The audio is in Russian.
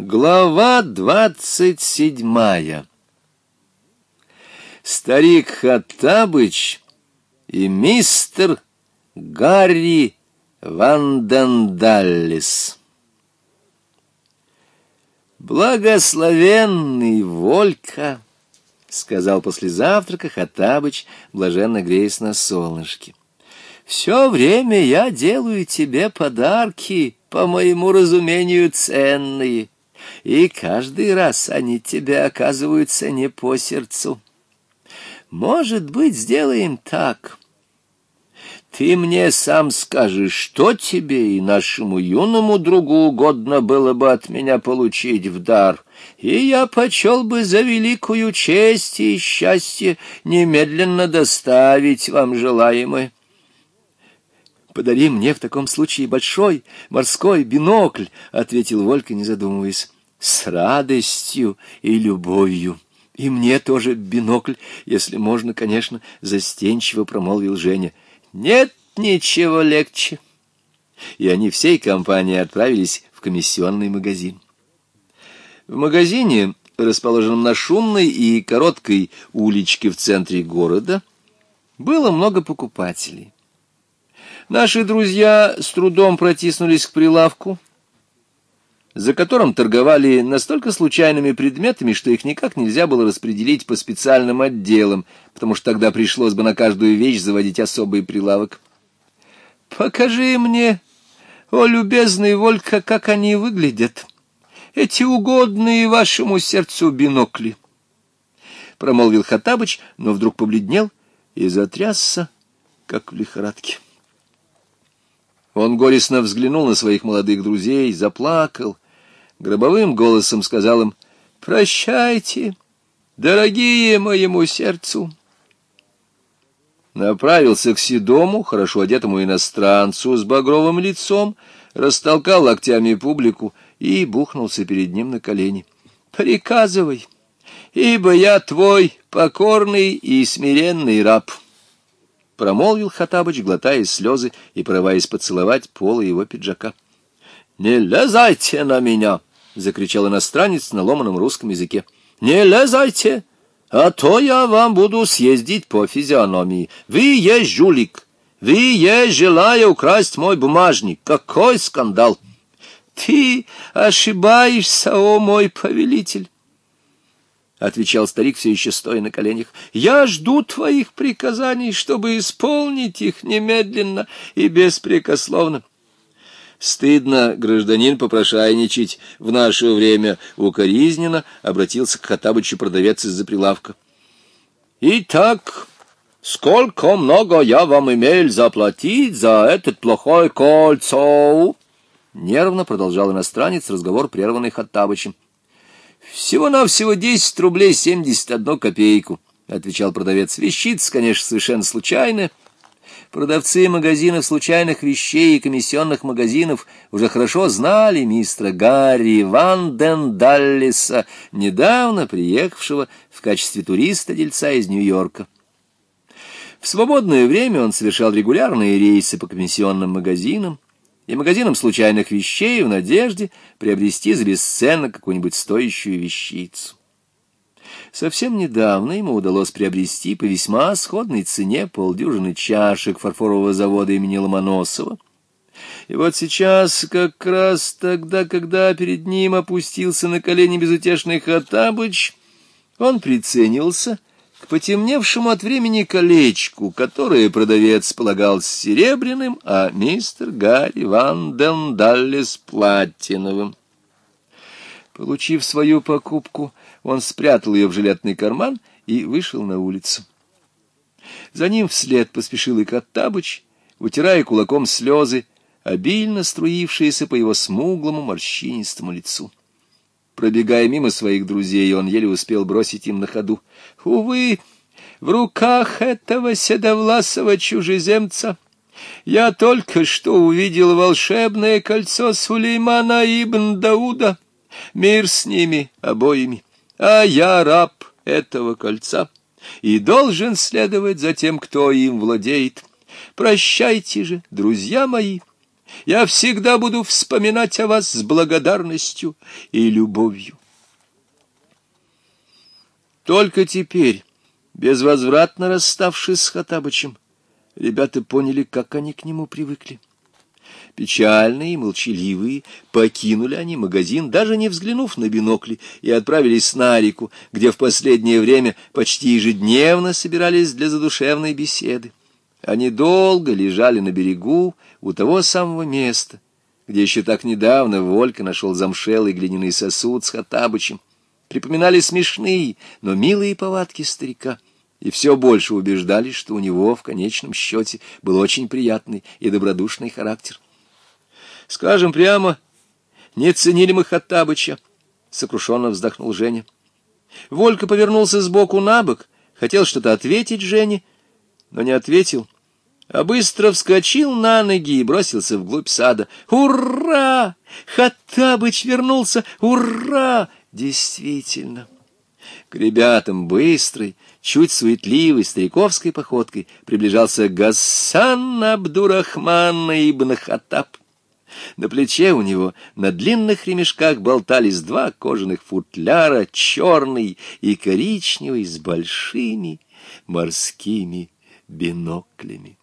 Глава двадцать седьмая Старик Хаттабыч и мистер Гарри Вандендаллис «Благословенный Волька!» — сказал после завтрака Хаттабыч, блаженно греясь на солнышке. «Все время я делаю тебе подарки, по моему разумению, ценные» и каждый раз они тебе оказываются не по сердцу. Может быть, сделаем так. Ты мне сам скажи, что тебе и нашему юному другу угодно было бы от меня получить в дар, и я почел бы за великую честь и счастье немедленно доставить вам желаемое подари мне в таком случае большой морской бинокль, — ответил Волька, не задумываясь с радостью и любовью. И мне тоже бинокль, если можно, конечно, застенчиво промолвил Женя. Нет ничего легче. И они всей компанией отправились в комиссионный магазин. В магазине, расположенном на шумной и короткой уличке в центре города, было много покупателей. Наши друзья с трудом протиснулись к прилавку, за которым торговали настолько случайными предметами, что их никак нельзя было распределить по специальным отделам, потому что тогда пришлось бы на каждую вещь заводить особый прилавок. «Покажи мне, о любезный Волька, как они выглядят, эти угодные вашему сердцу бинокли!» Промолвил Хатабыч, но вдруг побледнел и затрясся, как в лихорадке. Он горестно взглянул на своих молодых друзей, заплакал — гробовым голосом сказал им «Прощайте, дорогие моему сердцу» направился к седому, хорошо одетому иностранцу с багровым лицом, растолкал локтями публику и бухнулся перед ним на колени. «Приказывай, ибо я твой покорный и смиренный раб», — промолвил Хатабыч, глотая слезы и порываясь поцеловать полы его пиджака. «Не лезайте на меня!» — закричал иностранец на ломаном русском языке. «Не лезайте, а то я вам буду съездить по физиономии. Вы есть жулик, вы есть желая украсть мой бумажник. Какой скандал!» «Ты ошибаешься, о мой повелитель!» — отвечал старик, все еще стоя на коленях. — Я жду твоих приказаний, чтобы исполнить их немедленно и беспрекословно. «Стыдно, гражданин, попрошайничать в наше время укоризненно», — обратился к Хаттабычу продавец из-за прилавка. «Итак, сколько много я вам имел заплатить за этот плохой кольцо?» Нервно продолжал иностранец разговор, прерванный Хаттабычем. «Всего-навсего десять рублей семьдесят одну копейку», — отвечал продавец. «Вещица, конечно, совершенно случайная». Продавцы магазинов случайных вещей и комиссионных магазинов уже хорошо знали мистера Гарри Вандендаллиса, недавно приехавшего в качестве туриста-дельца из Нью-Йорка. В свободное время он совершал регулярные рейсы по комиссионным магазинам и магазинам случайных вещей в надежде приобрести за бесценок какую-нибудь стоящую вещицу. Совсем недавно ему удалось приобрести по весьма сходной цене полдюжины чашек фарфорового завода имени Ломоносова. И вот сейчас, как раз тогда, когда перед ним опустился на колени безутешный Хаттабыч, он приценился к потемневшему от времени колечку, которое продавец полагал серебряным, а мистер Гарри Ван Дендаллес платиновым. Получив свою покупку, он спрятал ее в жилетный карман и вышел на улицу. За ним вслед поспешил и Коттабыч, вытирая кулаком слезы, обильно струившиеся по его смуглому морщинистому лицу. Пробегая мимо своих друзей, он еле успел бросить им на ходу. «Увы, в руках этого седовласого чужеземца я только что увидел волшебное кольцо Сулеймана Ибн Дауда» мир с ними обоими, а я раб этого кольца и должен следовать за тем, кто им владеет. Прощайте же, друзья мои, я всегда буду вспоминать о вас с благодарностью и любовью. Только теперь, безвозвратно расставшись с Хатабычем, ребята поняли, как они к нему привыкли. Печальные и молчаливые, покинули они магазин, даже не взглянув на бинокли, и отправились на реку, где в последнее время почти ежедневно собирались для задушевной беседы. Они долго лежали на берегу у того самого места, где еще так недавно Волька нашел замшелый глиняный сосуд с хатабычем. Припоминали смешные, но милые повадки старика — и все больше убеждались, что у него в конечном счете был очень приятный и добродушный характер. «Скажем прямо, не ценили мы Хаттабыча», — сокрушенно вздохнул Женя. Волька повернулся сбоку на бок, хотел что-то ответить Жене, но не ответил, а быстро вскочил на ноги и бросился вглубь сада. «Ура! Хаттабыч вернулся! Ура!» «Действительно!» К ребятам быстрой, чуть суетливой стариковской походкой приближался Гассан Абдурахман ибн Хатаб. На плече у него на длинных ремешках болтались два кожаных футляра, черный и коричневый, с большими морскими биноклями.